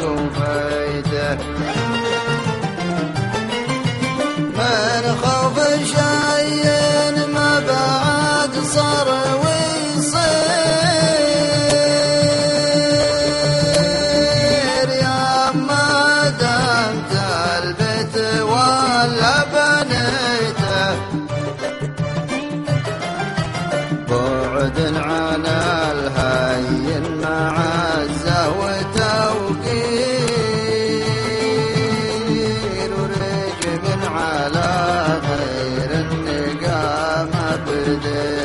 له فايدة. من خوف شيء ما بعد صار ويصير. يا ما دمت البيت واللبن Hare